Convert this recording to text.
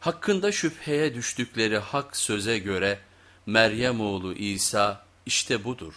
Hakkında şüpheye düştükleri hak söze göre Meryem oğlu İsa işte budur.